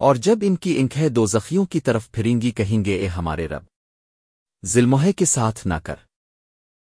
اور جب ان کی انکھیں دو زخیوں کی طرف پھریں گی کہیں گے، اے ہمارے رب ذلموہے کے ساتھ نہ کر۔